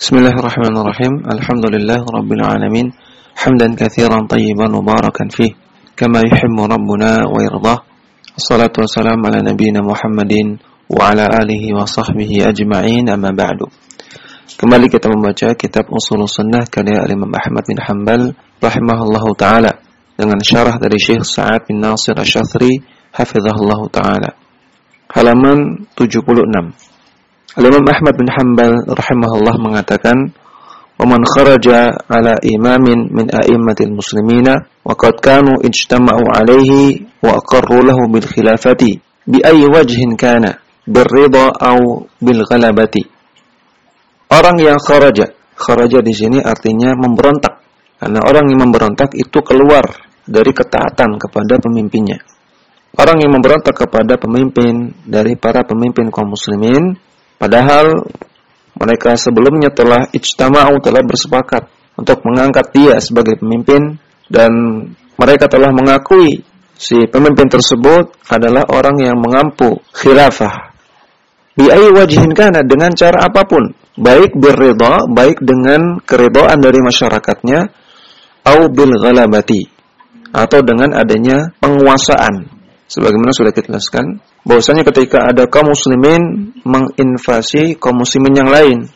بسم الله الرحمن الرحيم الحمد لله رب العالمين حمدا كثيرا طيبا مباركا فيه كما يحب ربنا ويرضاه الصلاة والسلام على نبينا محمد وعلى آله وصحبه أجمعين أما بعد كما لقيت membaca كتاب أصول السنة كريا الإمام أحمد بن حنبل رحمه الله تعالى dengan syarah dari Syekh Sa'ad bin Nasir Asyathri حفظه الله تعالى halaman 76 Imam Ahmad bin Hanbal rahimahullah mengatakan, "Wa man kharaja ala imamin min a'immatil muslimina wa qad kanu ijtama'u alaihi wa aqarru lahu bil khilafati bi ayyi wajhin kana birridha aw bil ghalabati." Orang yang kharaja, kharaja di sini artinya memberontak. Karena orang yang memberontak itu keluar dari ketaatan kepada pemimpinnya. Orang yang memberontak kepada pemimpin dari para pemimpin kaum muslimin, padahal mereka sebelumnya telah ijtama'u telah bersepakat untuk mengangkat dia sebagai pemimpin dan mereka telah mengakui si pemimpin tersebut adalah orang yang mengampu khilafah. Bi wajhin kana dengan cara apa pun, baik berridha, baik dengan keridhaan dari masyarakatnya, au bil ghalabati, atau dengan adanya penguasaan. Sebagaimana sudah kita jelaskan, bahwasanya ketika ada kaum muslimin menginvasi kaum muslimin yang lain,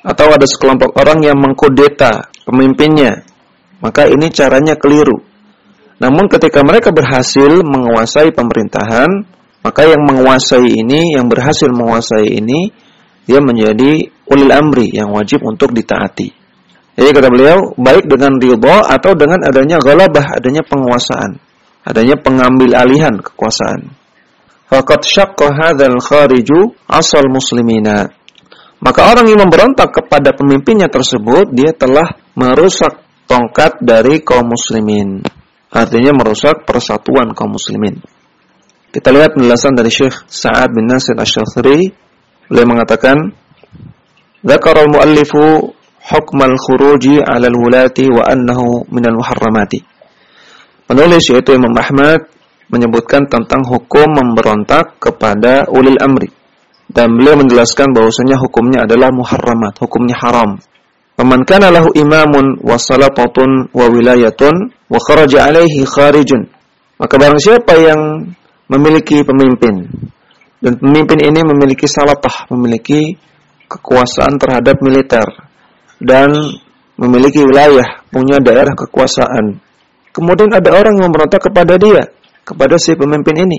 atau ada sekelompok orang yang mengkudeta pemimpinnya, maka ini caranya keliru. Namun ketika mereka berhasil menguasai pemerintahan, maka yang menguasai ini, yang berhasil menguasai ini, dia menjadi ulil amri yang wajib untuk ditaati. Jadi kata beliau, baik dengan ridha atau dengan adanya ghalabah, adanya penguasaan, adanya pengambil alihan kekuasaan. Fakat syakka hadzal khariju asal muslimina. Maka orang yang memberontak kepada pemimpinnya tersebut, dia telah merusak tongkat dari kaum muslimin. Artinya merusak persatuan kaum muslimin. Kita lihat penjelasan dari Syekh Sa'ad bin Nasir ash-Shathri Beliau mengatakan, Zakar al-mu'allifu hukm al-khuruji 'ala al-wulati wa annahu min al-muharramati." Penulis yaitu Imam Ahmad menyebutkan tentang hukum memberontak kepada ulil amri dan beliau menjelaskan bahwasanya hukumnya adalah muharramat, hukumnya haram. Faman kana lahu imamun wa salatatun wa wilayatun wa kharaja alaihi kharijun. Maka barang siapa yang memiliki pemimpin dan pemimpin ini memiliki salatah, memiliki kekuasaan terhadap militer dan memiliki wilayah, punya daerah kekuasaan. Kemudian ada orang yang memberontak kepada dia, kepada si pemimpin ini.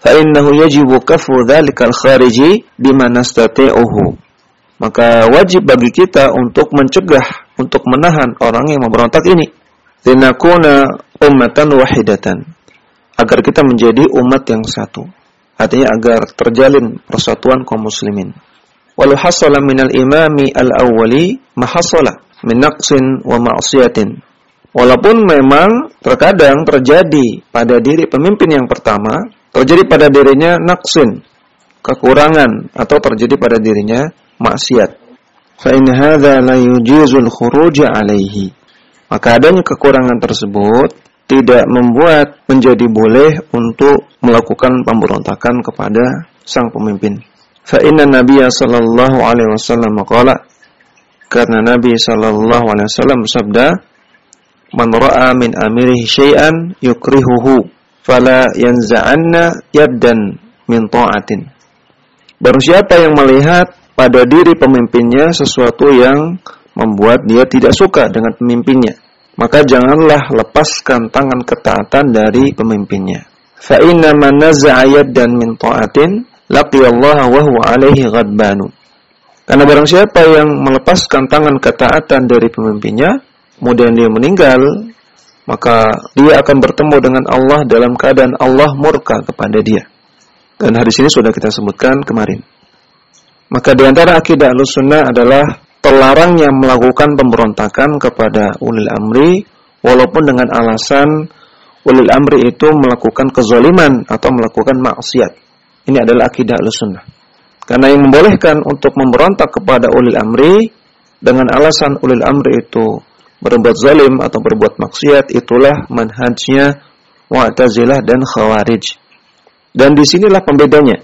Fa'innahu yajibu kafu dhalikal khariji bima nastati'uhu. Maka wajib bagi kita untuk mencegah, untuk menahan orang yang memberontak ini. Linakuna ummatan wahidatan. Agar kita menjadi umat yang satu. Artinya agar terjalin persatuan kaum muslimin walau hasala minal imami al-awwali mahasala min wa ma'siyatin. Walaupun memang terkadang terjadi pada diri pemimpin yang pertama, terjadi pada dirinya naqsin, kekurangan atau terjadi pada dirinya maksiat. Fa in hadza la yujizul alaihi. Maka adanya kekurangan tersebut tidak membuat menjadi boleh untuk melakukan pemberontakan kepada sang pemimpin. Fa inna Nabiya sallallahu alaihi wasallam qala karena Nabi sallallahu alaihi wasallam bersabda Man ra'a min amirihi syai'an yukrihuhu fala yanza'anna yaddan min ta'atin Baru siapa yang melihat pada diri pemimpinnya sesuatu yang membuat dia tidak suka dengan pemimpinnya maka janganlah lepaskan tangan ketaatan dari pemimpinnya fa inna man naza'a yaddan min ta'atin laqiyallaha wa huwa alaihi ghadbanu. Karena barang siapa yang melepaskan tangan ketaatan dari pemimpinnya, kemudian dia meninggal, maka dia akan bertemu dengan Allah dalam keadaan Allah murka kepada dia. Dan hadis ini sudah kita sebutkan kemarin. Maka di antara akidah al-sunnah adalah terlarangnya melakukan pemberontakan kepada ulil amri, walaupun dengan alasan ulil amri itu melakukan kezaliman atau melakukan maksiat. Ini adalah akidah al-sunnah. Karena yang membolehkan untuk memberontak kepada ulil amri dengan alasan ulil amri itu berbuat zalim atau berbuat maksiat itulah manhajnya Mu'tazilah dan Khawarij. Dan di sinilah pembedanya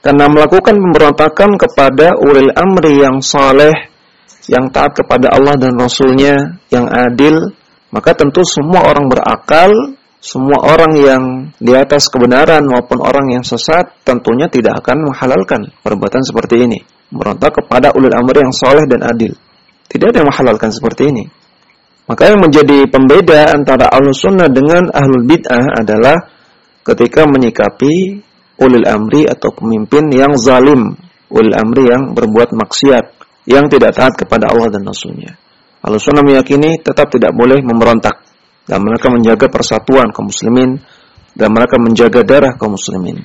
Karena melakukan pemberontakan kepada ulil amri yang saleh, yang taat kepada Allah dan Rasulnya, yang adil, maka tentu semua orang berakal, semua orang yang di atas kebenaran maupun orang yang sesat tentunya tidak akan menghalalkan perbuatan seperti ini. Merontak kepada ulil amri yang saleh dan adil. Tidak ada yang menghalalkan seperti ini. Maka yang menjadi pembeda antara ahlus sunnah dengan ahlul bid'ah adalah ketika menyikapi ulil amri atau pemimpin yang zalim, ulil amri yang berbuat maksiat, yang tidak taat kepada Allah dan Rasulnya. Al-Sunnah meyakini tetap tidak boleh memberontak dan mereka menjaga persatuan kaum muslimin dan mereka menjaga darah kaum muslimin.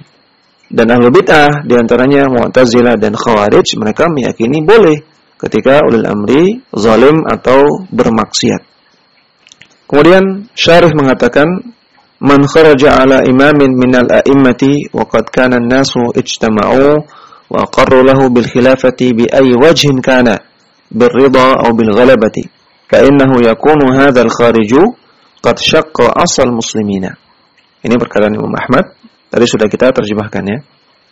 Dan ahlu bid'ah di antaranya Mu'tazilah dan Khawarij mereka meyakini boleh ketika ulil amri zalim atau bermaksiat. Kemudian Syarif mengatakan man kharaja ala imamin minal a'immati wa qad kana an-nasu ijtama'u wa aqarru lahu bil khilafati bi ayyi wajhin kana bil ridha aw bil ghalabati fa innahu yakunu hadzal khariju qad syaqqa asal muslimina. Ini perkataan Imam Ahmad. Tadi sudah kita terjemahkan ya.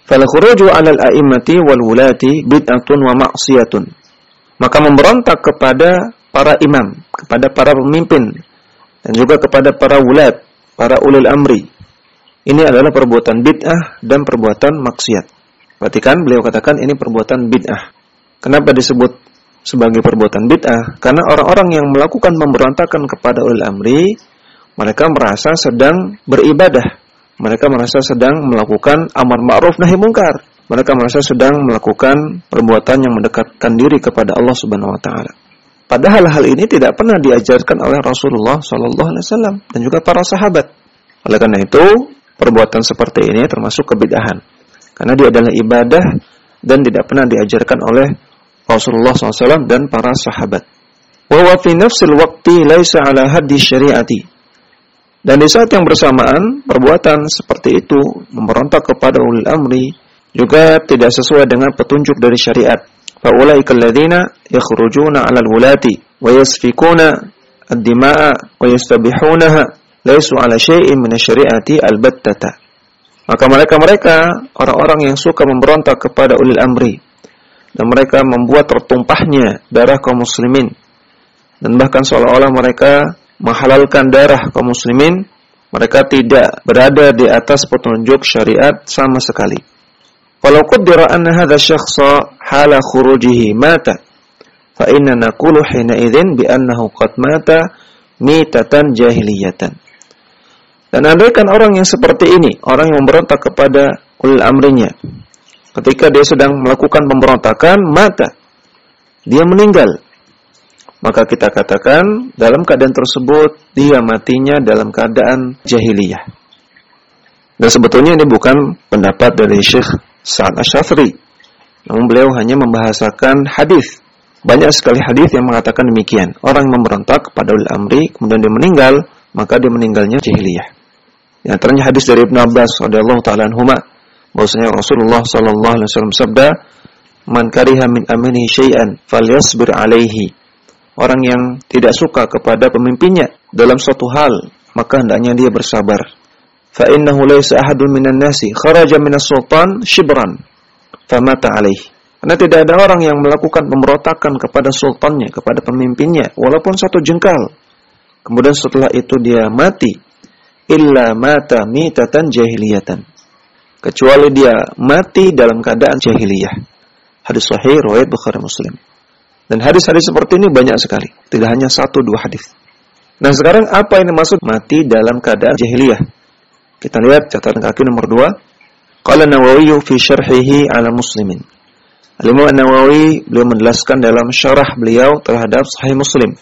Fal khuruju 'ala al-a'immati wal wulati bid'atun wa ma'siyatun. Maka memberontak kepada para imam kepada para pemimpin dan juga kepada para wulat para ulil amri. Ini adalah perbuatan bid'ah dan perbuatan maksiat. Perhatikan beliau katakan ini perbuatan bid'ah. Kenapa disebut sebagai perbuatan bid'ah? Karena orang-orang yang melakukan pemberontakan kepada ulil amri, mereka merasa sedang beribadah. Mereka merasa sedang melakukan amar ma'ruf nahi mungkar. Mereka merasa sedang melakukan perbuatan yang mendekatkan diri kepada Allah Subhanahu wa taala. Padahal hal ini tidak pernah diajarkan oleh Rasulullah Sallallahu Alaihi Wasallam dan juga para sahabat. Oleh karena itu, perbuatan seperti ini termasuk kebidahan. Karena dia adalah ibadah dan tidak pernah diajarkan oleh Rasulullah SAW dan para sahabat. Wa fi nafsil laisa ala haddi syariati. Dan di saat yang bersamaan, perbuatan seperti itu memberontak kepada ulil amri juga tidak sesuai dengan petunjuk dari syariat. فأولئك الذين يخرجون على الولاة ويسفكون الدماء ويستبحونها ليسوا على شيء من الشريعة البتة maka mereka-mereka orang-orang yang suka memberontak kepada ulil amri dan mereka membuat tertumpahnya darah kaum muslimin dan bahkan seolah-olah mereka menghalalkan darah kaum muslimin mereka tidak berada di atas petunjuk syariat sama sekali Walau qaddara anna hadha syakhsa hala khurujihi mata fa inna naqulu hina idzin bi qad mata mitatan jahiliyatan. Dan andaikan orang yang seperti ini, orang yang memberontak kepada ulil amrinya, ketika dia sedang melakukan pemberontakan, mata dia meninggal. Maka kita katakan dalam keadaan tersebut dia matinya dalam keadaan jahiliyah. Dan sebetulnya ini bukan pendapat dari Syekh Sa'ad Asyafri. Namun beliau hanya membahasakan hadis. Banyak sekali hadis yang mengatakan demikian. Orang yang memberontak kepada ulil amri, kemudian dia meninggal, maka dia meninggalnya jahiliyah. Di antaranya hadis dari Ibn Abbas radhiyallahu taala anhuma bahwasanya Rasulullah sallallahu alaihi wasallam sabda, "Man kariha min amini syai'an falyasbir alaihi." Orang yang tidak suka kepada pemimpinnya dalam suatu hal, maka hendaknya dia bersabar fa innahu laysa ahadun minan nasi kharaja minas sultan shibran famata alaihi karena tidak ada orang yang melakukan pemberontakan kepada sultannya, kepada pemimpinnya, walaupun satu jengkal. Kemudian setelah itu dia mati, illa mata mitatan jahiliyatan. Kecuali dia mati dalam keadaan jahiliyah. Hadis sahih riwayat Bukhari Muslim. Dan hadis-hadis seperti ini banyak sekali, tidak hanya satu dua hadis. Nah sekarang apa yang dimaksud mati dalam keadaan jahiliyah? Kita lihat catatan kaki nomor 2. Qala Nawawi fi syarhihi ala Muslimin. Al-Imam Nawawi beliau menjelaskan dalam syarah beliau terhadap Sahih Muslim.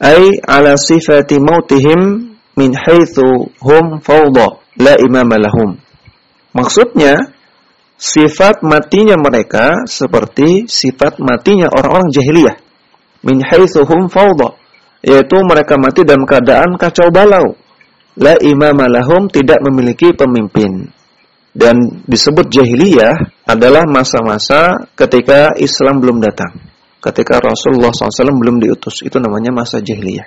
Ai ala sifati mautihim min haitsu hum fawda la imama lahum. Maksudnya sifat matinya mereka seperti sifat matinya orang-orang jahiliyah. Min haitsu hum fawda yaitu mereka mati dalam keadaan kacau balau la imama lahum tidak memiliki pemimpin. Dan disebut jahiliyah adalah masa-masa ketika Islam belum datang. Ketika Rasulullah SAW belum diutus. Itu namanya masa jahiliyah.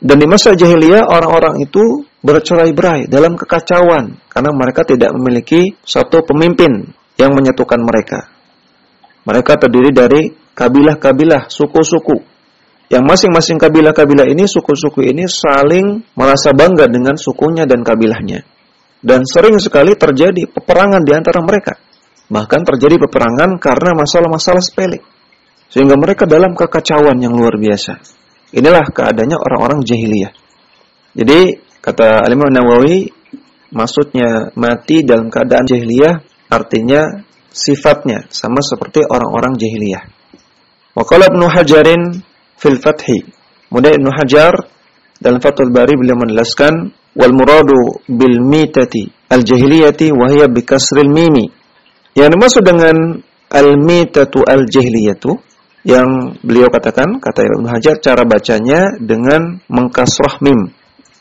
Dan di masa jahiliyah orang-orang itu bercerai-berai dalam kekacauan. Karena mereka tidak memiliki satu pemimpin yang menyatukan mereka. Mereka terdiri dari kabilah-kabilah, suku-suku. Yang masing-masing kabilah-kabilah ini, suku-suku ini saling merasa bangga dengan sukunya dan kabilahnya. Dan sering sekali terjadi peperangan di antara mereka. Bahkan terjadi peperangan karena masalah-masalah sepele. Sehingga mereka dalam kekacauan yang luar biasa. Inilah keadaannya orang-orang jahiliyah. Jadi, kata Alimah Nawawi, maksudnya mati dalam keadaan jahiliyah artinya sifatnya sama seperti orang-orang jahiliyah. Wa qala Hajarin fil Fathi. Kemudian Ibnu Hajar dalam Fathul Bari beliau menjelaskan wal muradu bil mitati al jahiliyati wa hiya bi kasril mimi. Yang dimaksud dengan al mitatu al jahiliyatu yang beliau katakan kata Ibnu Hajar cara bacanya dengan mengkasrah mim.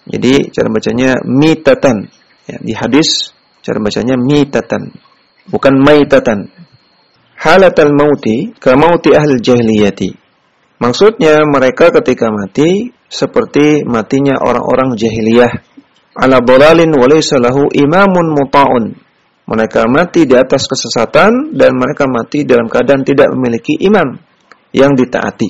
Jadi cara bacanya mitatan. Ya, di hadis cara bacanya mitatan bukan maitatan. Halatal mauti ka mauti ahli jahiliyati. Maksudnya mereka ketika mati seperti matinya orang-orang jahiliyah. Ala dalalin wa laysa lahu imamun muta'un. Mereka mati di atas kesesatan dan mereka mati dalam keadaan tidak memiliki imam yang ditaati.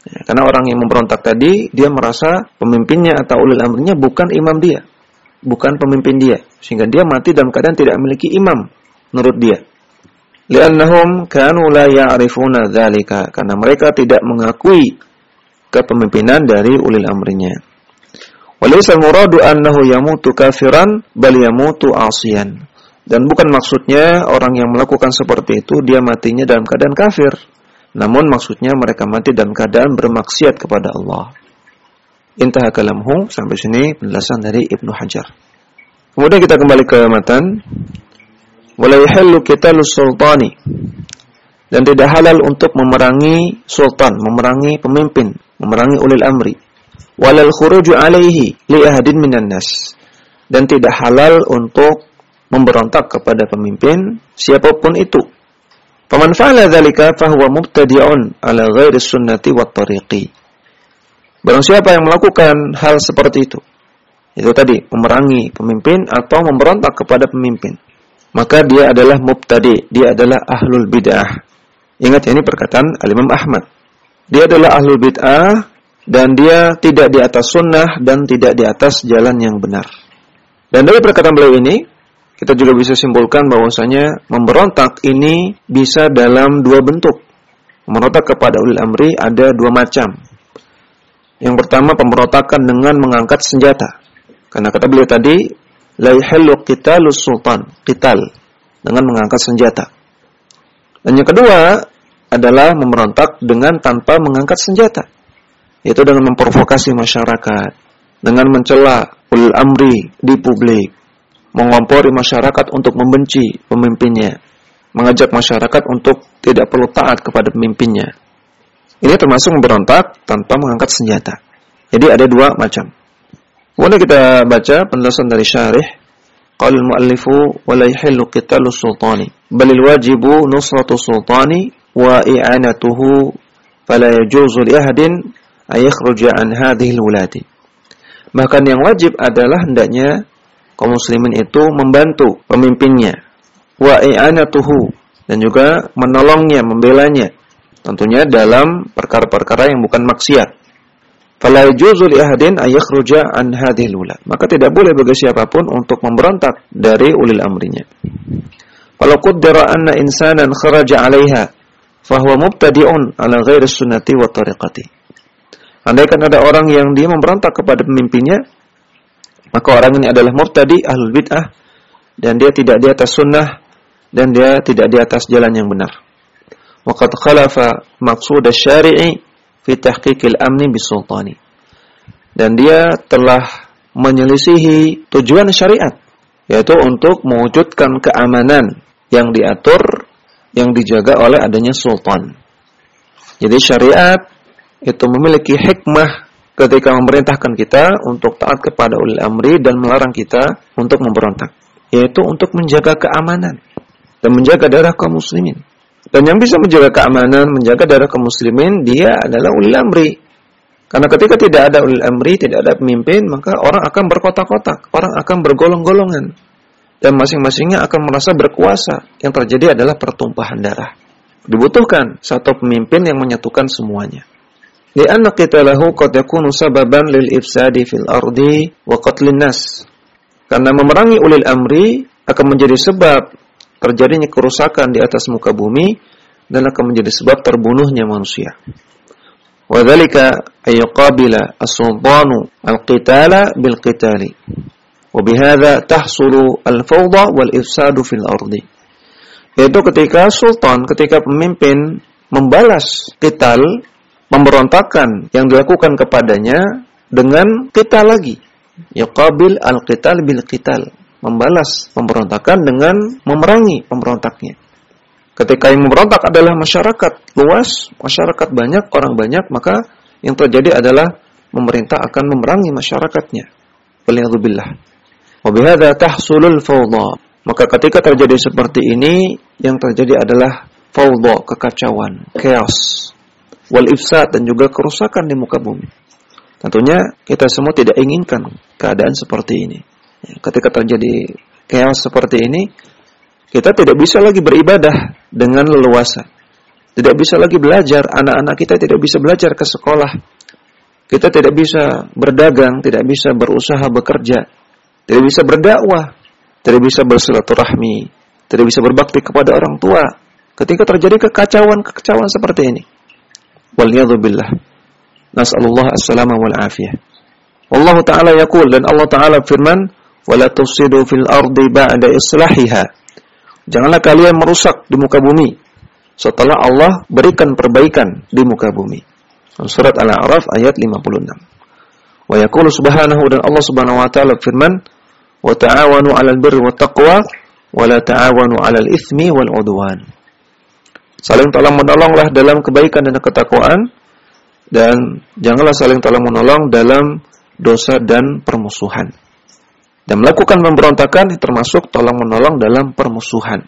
Ya, karena orang yang memberontak tadi, dia merasa pemimpinnya atau ulil amrinya bukan imam dia. Bukan pemimpin dia. Sehingga dia mati dalam keadaan tidak memiliki imam menurut dia. Li'annahum kanu la ya'rifuna dzalika karena mereka tidak mengakui kepemimpinan dari ulil amrinya. Walaysa muradu annahu yamutu kafiran bal yamutu asiyan. Dan bukan maksudnya orang yang melakukan seperti itu dia matinya dalam keadaan kafir. Namun maksudnya mereka mati dalam keadaan bermaksiat kepada Allah. Intah kalamhu sampai sini penjelasan dari Ibnu Hajar. Kemudian kita kembali ke matan wala qitalus sultani dan tidak halal untuk memerangi sultan, memerangi pemimpin, memerangi ulil amri. Walal khuruju alaihi li ahadin minan nas. Dan tidak halal untuk memberontak kepada pemimpin siapa pun itu. Faman fa'ala dzalika fahuwa mubtadi'un ala ghairi sunnati wat tariqi. Barang siapa yang melakukan hal seperti itu, itu tadi memerangi pemimpin atau memberontak kepada pemimpin maka dia adalah mubtadi, dia adalah ahlul bid'ah. Ingat ini perkataan Al-Imam Ahmad. Dia adalah ahlul bid'ah dan dia tidak di atas sunnah dan tidak di atas jalan yang benar. Dan dari perkataan beliau ini, kita juga bisa simpulkan bahwasanya memberontak ini bisa dalam dua bentuk. Memberontak kepada ulil amri ada dua macam. Yang pertama pemberontakan dengan mengangkat senjata. Karena kata beliau tadi, la yahillu qitalus sultan, qital dengan mengangkat senjata. Dan yang kedua adalah memberontak dengan tanpa mengangkat senjata. Yaitu dengan memprovokasi masyarakat, dengan mencela ulil amri di publik, mengompori masyarakat untuk membenci pemimpinnya, mengajak masyarakat untuk tidak perlu taat kepada pemimpinnya. Ini termasuk memberontak tanpa mengangkat senjata. Jadi ada dua macam. Kemudian kita baca penjelasan dari syarih. Qala al-muallifu wa la qitalu sultani bal al-wajibu nusratu sultani wa i'anatuhu fala yajuzu li ahadin ay yakhruja an hadhihi al-wulati. Bahkan yang wajib adalah hendaknya kaum muslimin itu membantu pemimpinnya wa i'anatuhu dan juga menolongnya, membelanya tentunya dalam perkara-perkara yang bukan maksiat fala yajuzu li ahadin ay yakhruja an hadhil ula. Maka tidak boleh bagi siapa pun untuk memberontak dari ulil amrinya. Kalau qaddara anna insanan kharaja 'alaiha fahuwa mubtadi'un ala ghairi sunnati wa tariqati. Andaikan ada orang yang dia memberontak kepada pemimpinnya, maka orang ini adalah mubtadi ahlul bid'ah dan dia tidak di atas sunnah dan dia tidak di atas jalan yang benar. Waqad khalafa maqsud asy-syari'i fi tahqiqil amni bisultani. Dan dia telah menyelisihi tujuan syariat yaitu untuk mewujudkan keamanan yang diatur yang dijaga oleh adanya sultan. Jadi syariat itu memiliki hikmah ketika memerintahkan kita untuk taat kepada ulil amri dan melarang kita untuk memberontak, yaitu untuk menjaga keamanan dan menjaga darah kaum muslimin. Dan yang bisa menjaga keamanan, menjaga darah kaum muslimin, dia adalah ulil amri. Karena ketika tidak ada ulil amri, tidak ada pemimpin, maka orang akan berkotak-kotak, orang akan bergolong-golongan. dan masing-masingnya akan merasa berkuasa. Yang terjadi adalah pertumpahan darah. Dibutuhkan satu pemimpin yang menyatukan semuanya. Lianna qitalahu qad yakunu sababan lil ifsadi fil ardi wa qatlin nas. Karena memerangi ulil amri akan menjadi sebab terjadinya kerusakan di atas muka bumi dan akan menjadi sebab terbunuhnya manusia. Wadhalika ayyuqabila as-sultanu al-qitala bil-qitali. Wabihada tahsulu al-fawda wal-ifsadu fil ardi. Yaitu ketika sultan, ketika pemimpin membalas kital, memberontakan yang dilakukan kepadanya dengan kita lagi. Yuqabil al-qital bil-qital. Membalas pemberontakan dengan memerangi pemberontaknya. Ketika yang memberontak adalah masyarakat luas, masyarakat banyak, orang banyak, maka yang terjadi adalah pemerintah akan memerangi masyarakatnya. Waliyadzubillah. Wabihada tahsulul fawda. Maka ketika terjadi seperti ini, yang terjadi adalah fawda, kekacauan, chaos, wal ifsad dan juga kerusakan di muka bumi. Tentunya kita semua tidak inginkan keadaan seperti ini. Ketika terjadi chaos seperti ini, kita tidak bisa lagi beribadah dengan leluasa. Tidak bisa lagi belajar, anak-anak kita tidak bisa belajar ke sekolah. Kita tidak bisa berdagang, tidak bisa berusaha bekerja, tidak bisa berdakwah, tidak bisa bersilaturahmi, tidak bisa berbakti kepada orang tua. Ketika terjadi kekacauan-kekacauan seperti ini. Waliyadu billah. Nas'alullah as-salama wal afiyah. Allah Ta'ala yakul dan Allah Ta'ala firman, wala tufsidu fil ardi ba'da islahiha. Janganlah kalian merusak di muka bumi setelah Allah berikan perbaikan di muka bumi. Surat Al-A'raf ayat 56. Wa yaqulu subhanahu dan Allah Subhanahu wa taala firman, "Wa ta'awanu 'alal birri wat taqwa wa la ta'awanu 'alal itsmi wal 'udwan." Saling tolong menolonglah dalam kebaikan dan ketakwaan dan janganlah saling tolong menolong dalam dosa dan permusuhan. Dan melakukan pemberontakan termasuk tolong menolong dalam permusuhan.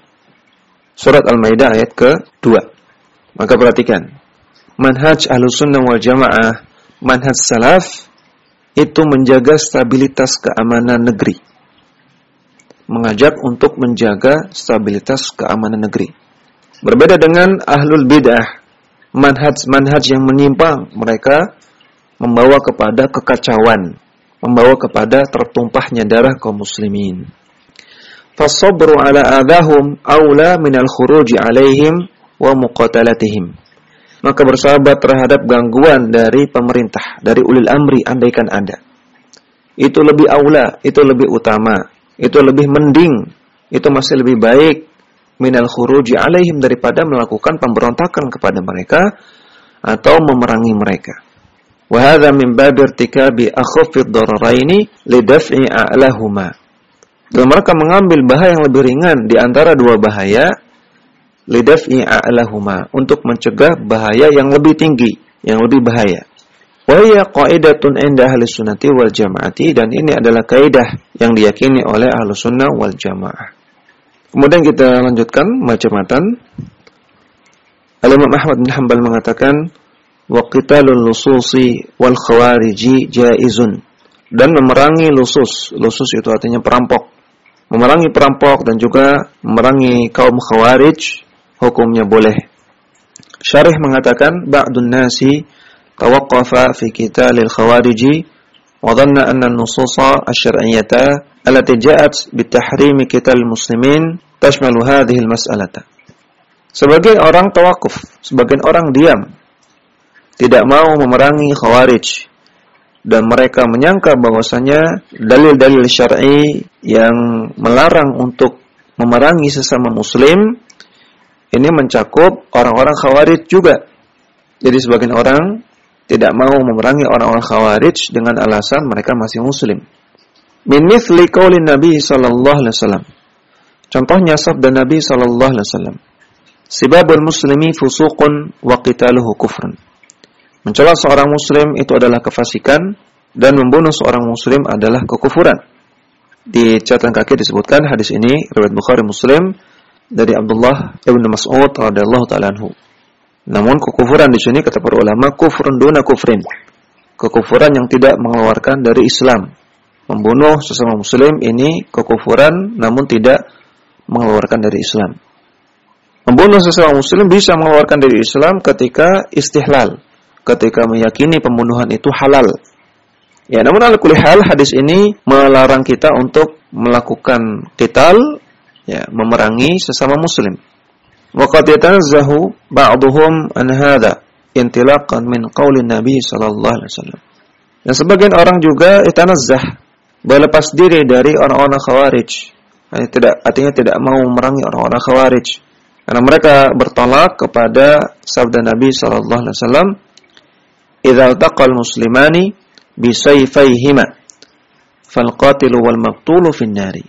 Surat Al-Maidah ayat ke-2. Maka perhatikan. Manhaj Ahlussunnah wal Jamaah, manhaj salaf itu menjaga stabilitas keamanan negeri mengajak untuk menjaga stabilitas keamanan negeri. Berbeda dengan ahlul bidah, manhaj-manhaj yang menyimpang, mereka membawa kepada kekacauan, membawa kepada tertumpahnya darah kaum muslimin. Fasabru ala adahum aula minal khuruji alaihim wa muqatalatihim. Maka bersahabat terhadap gangguan dari pemerintah, dari ulil amri andaikan ada. Itu lebih aula, itu lebih utama itu lebih mending, itu masih lebih baik minal khuruji alaihim daripada melakukan pemberontakan kepada mereka atau memerangi mereka. Wa hadza min bab irtikabi akhafid dararaini lidaf'i a'lahuma. Dalam mereka mengambil bahaya yang lebih ringan di antara dua bahaya lidaf'i a'lahuma untuk mencegah bahaya yang lebih tinggi, yang lebih bahaya. Wahia qaidatun inda ahli sunnati wal jamaati dan ini adalah kaidah yang diyakini oleh ahli sunnah wal jamaah. Kemudian kita lanjutkan baca matan. Al-Imam Ahmad bin Hanbal mengatakan وقتال qitalul lususi wal dan memerangi lusus. Lusus itu artinya perampok. Memerangi perampok dan juga memerangi kaum khawarij hukumnya boleh. Syarih mengatakan ba'dun nasi tawaqqafa fi qitalil khawarij wa dhanna anna an-nusus asy-syar'iyyah allati ja'at bitahrim qital muslimin tashmalu hadhihi al-mas'alah sebagai orang tawakuf sebagian orang diam tidak mau memerangi khawarij, dan mereka menyangka bahwasanya dalil-dalil syar'i yang melarang untuk memerangi sesama muslim ini mencakup orang-orang khawarij juga. Jadi sebagian orang tidak mau memerangi orang-orang khawarij dengan alasan mereka masih muslim. Min mithli qaulin Nabi sallallahu alaihi wasallam. Contohnya sabda Nabi sallallahu alaihi wasallam. Sibabul muslimi fusuqun wa qitaluhu kufrun. Mencela seorang muslim itu adalah kefasikan dan membunuh seorang muslim adalah kekufuran. Di catatan kaki disebutkan hadis ini riwayat Bukhari Muslim dari Abdullah Ibnu Mas'ud radhiyallahu taala anhu. Namun kekufuran di sini kata para ulama kufrun duna kufrin. Kekufuran yang tidak mengeluarkan dari Islam. Membunuh sesama muslim ini kekufuran namun tidak mengeluarkan dari Islam. Membunuh sesama muslim bisa mengeluarkan dari Islam ketika istihlal, ketika meyakini pembunuhan itu halal. Ya, namun al hal hadis ini melarang kita untuk melakukan qital ya, memerangi sesama muslim. Wa qad ba'dhum an hadha intilaqan min qaulin Nabi sallallahu alaihi wasallam. Dan sebagian orang juga itanazzah berlepas diri dari orang-orang khawarij. Artinya tidak artinya tidak mau memerangi orang-orang khawarij. Karena mereka bertolak kepada sabda Nabi sallallahu alaihi wasallam, "Idza taqal muslimani bi sayfayhima fal qatilu wal maqtulu fin nari."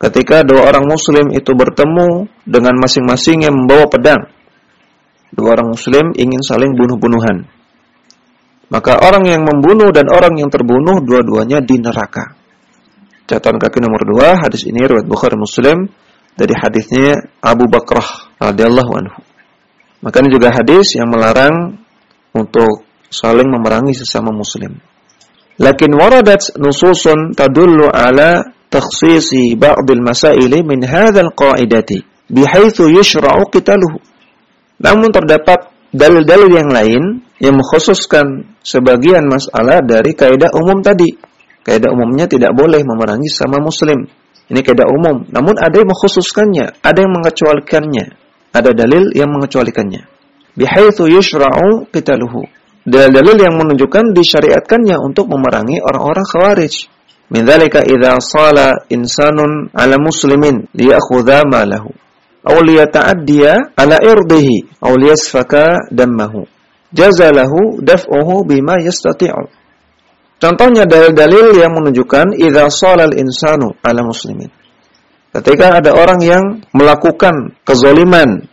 Ketika dua orang muslim itu bertemu dengan masing-masing yang membawa pedang. Dua orang muslim ingin saling bunuh-bunuhan. Maka orang yang membunuh dan orang yang terbunuh dua-duanya di neraka. Catatan kaki nomor dua, hadis ini riwayat Bukhari Muslim dari hadisnya Abu Bakrah radhiyallahu anhu. Maka ini juga hadis yang melarang untuk saling memerangi sesama muslim. Lakin waradat nususun tadullu ala takhsisi ba'dil masaili min hadzal qa'idati bihaitsu yushra'u qitaluhu. Namun terdapat dalil-dalil yang lain yang mengkhususkan sebagian masalah dari kaidah umum tadi. Kaidah umumnya tidak boleh memerangi sama muslim. Ini kaidah umum. Namun ada yang mengkhususkannya, ada yang mengecualikannya. Ada dalil yang mengecualikannya. Bihaitsu yushra'u qitaluhu. Dalil-dalil yang menunjukkan disyariatkannya untuk memerangi orang-orang khawarij. Min dzalika idza sala insanun ala muslimin liyakhudha malahu aw liyata'addiya ala irdihi aw liyasfaka dammahu jazalahu daf'uhu bima yastati'u Contohnya dalil-dalil yang menunjukkan idza shalal insanu ala muslimin. Ketika ada orang yang melakukan kezoliman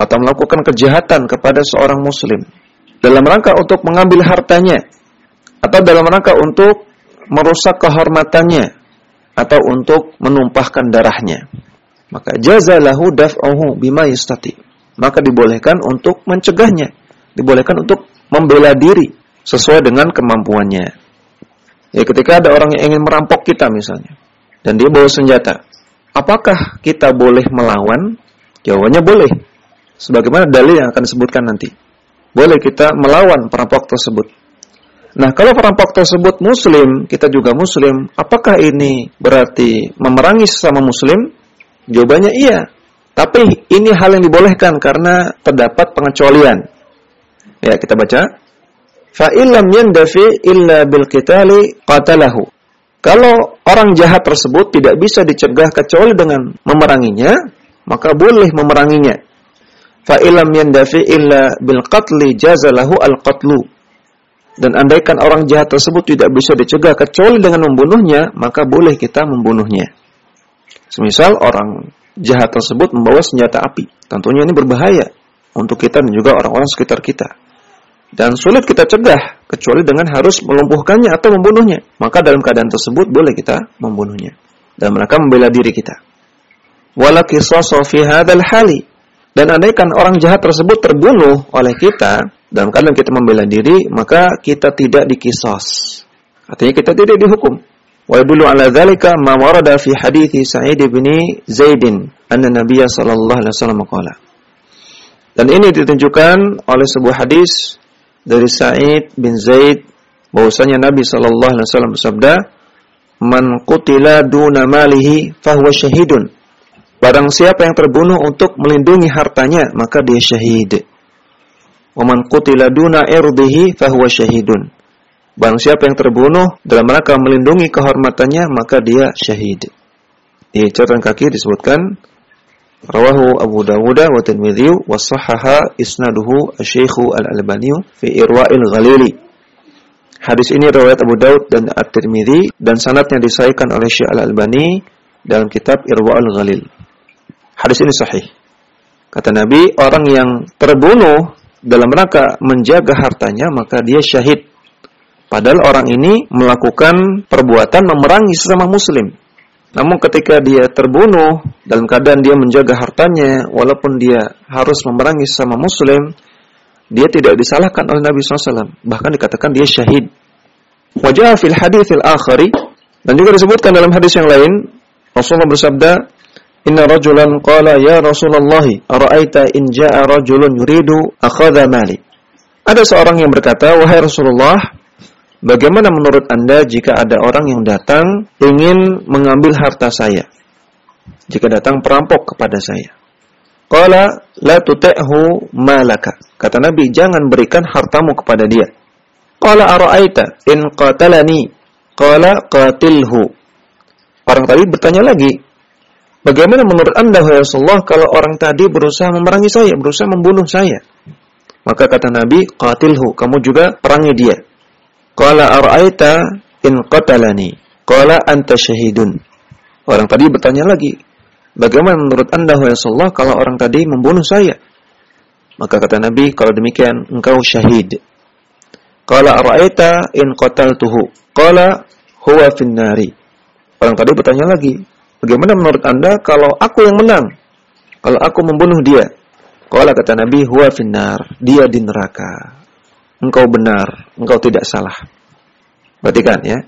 atau melakukan kejahatan kepada seorang muslim dalam rangka untuk mengambil hartanya atau dalam rangka untuk merusak kehormatannya atau untuk menumpahkan darahnya. Maka jazalahu daf'uhu bima yastati. Maka dibolehkan untuk mencegahnya, dibolehkan untuk membela diri sesuai dengan kemampuannya. Ya ketika ada orang yang ingin merampok kita misalnya dan dia bawa senjata, apakah kita boleh melawan? Jawabannya boleh. Sebagaimana dalil yang akan disebutkan nanti. Boleh kita melawan perampok tersebut. Nah, kalau perampok tersebut muslim, kita juga muslim, apakah ini berarti memerangi sesama muslim? Jawabannya iya. Tapi ini hal yang dibolehkan karena terdapat pengecualian. Ya, kita baca. Fa illam yandafi illa bil qatalahu. Kalau orang jahat tersebut tidak bisa dicegah kecuali dengan memeranginya, maka boleh memeranginya. Fa illam yandafi illa bil qatli jazalahu al qatlu dan andaikan orang jahat tersebut tidak bisa dicegah kecuali dengan membunuhnya, maka boleh kita membunuhnya. Semisal orang jahat tersebut membawa senjata api. Tentunya ini berbahaya untuk kita dan juga orang-orang sekitar kita. Dan sulit kita cegah kecuali dengan harus melumpuhkannya atau membunuhnya. Maka dalam keadaan tersebut boleh kita membunuhnya. Dan mereka membela diri kita. Wala qisasu fi hadzal hali. Dan andaikan orang jahat tersebut terbunuh oleh kita, dalam keadaan kita membela diri, maka kita tidak dikisos. Artinya kita tidak dihukum. Wa yadullu ala dzalika ma warada fi hadithi Sa'id bin Zaid anna Nabiy sallallahu alaihi wasallam qala. Dan ini ditunjukkan oleh sebuah hadis dari Sa'id bin Zaid bahwasanya Nabi sallallahu alaihi wasallam bersabda, "Man qutila duna malihi fahuwa syahidun." Barang siapa yang terbunuh untuk melindungi hartanya, maka dia syahid. Waman qutila duna irdihi fahuwa syahidun. Barang siapa yang terbunuh dalam rangka melindungi kehormatannya, maka dia syahid. Di catatan kaki disebutkan Rawahu Abu Dawud wa Tirmidzi wa sahaha isnaduhu Asy-Syaikh Al-Albani fi Irwa'il Ghalili. Hadis ini riwayat Abu Daud dan At-Tirmidzi dan sanadnya disahihkan oleh Syekh Al-Albani dalam kitab Irwa'ul Ghalil. Hadis ini sahih. Kata Nabi, orang yang terbunuh dalam rangka menjaga hartanya maka dia syahid. Padahal orang ini melakukan perbuatan memerangi sesama muslim. Namun ketika dia terbunuh dalam keadaan dia menjaga hartanya walaupun dia harus memerangi sesama muslim, dia tidak disalahkan oleh Nabi SAW. Bahkan dikatakan dia syahid. Wajah fil hadithil akhari Dan juga disebutkan dalam hadis yang lain, Rasulullah bersabda, Inna rajulan qala ya Rasulullah, ara'aita in ja'a rajulun yuridu akhadha mali. Ada seorang yang berkata, wahai Rasulullah, bagaimana menurut Anda jika ada orang yang datang ingin mengambil harta saya? Jika datang perampok kepada saya. Qala la tuti'hu malaka. Kata Nabi, jangan berikan hartamu kepada dia. Qala ara'aita in qatalani Qala qatilhu. Orang tadi bertanya lagi, bagaimana menurut anda, Rasulullah, kalau orang tadi berusaha memerangi saya, berusaha membunuh saya? Maka kata Nabi, qatilhu, kamu juga perangi dia. Qala ar'aita in qatalani. Qala anta syahidun. Orang tadi bertanya lagi, bagaimana menurut anda, Rasulullah, kalau orang tadi membunuh saya? Maka kata Nabi, kalau demikian, engkau syahid. Qala ara'aita in qataltuhu. Qala huwa finnari. Orang tadi bertanya lagi, bagaimana menurut Anda kalau aku yang menang? Kalau aku membunuh dia? Qala kata Nabi, huwa finnar. Dia di neraka. Engkau benar, engkau tidak salah. Perhatikan ya.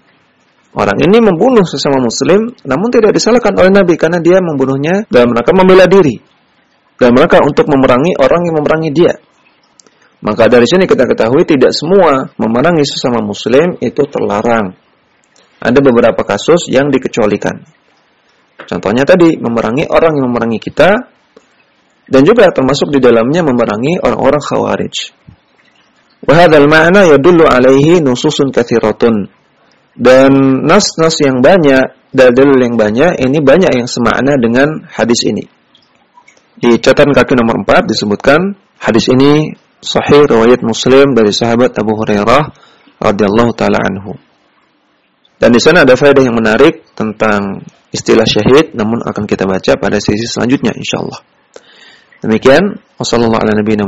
Orang ini membunuh sesama muslim, namun tidak disalahkan oleh Nabi karena dia membunuhnya dalam rangka membela diri. Dalam rangka untuk memerangi orang yang memerangi dia. Maka dari sini kita ketahui tidak semua memerangi sesama muslim itu terlarang. Ada beberapa kasus yang dikecualikan. Contohnya tadi memerangi orang yang memerangi kita dan juga termasuk di dalamnya memerangi orang-orang khawarij. Wahadal ma'na yadullu alaihi nususun kathiratun. Dan nas-nas yang banyak, dalil yang banyak, ini banyak yang semakna dengan hadis ini. Di catatan kaki nomor 4 disebutkan hadis ini sahih riwayat Muslim dari sahabat Abu Hurairah radhiyallahu taala anhu. Dan di sana ada faedah yang menarik tentang istilah syahid namun akan kita baca pada sesi selanjutnya insyaallah. Demikian wasallallahu ala nabiyina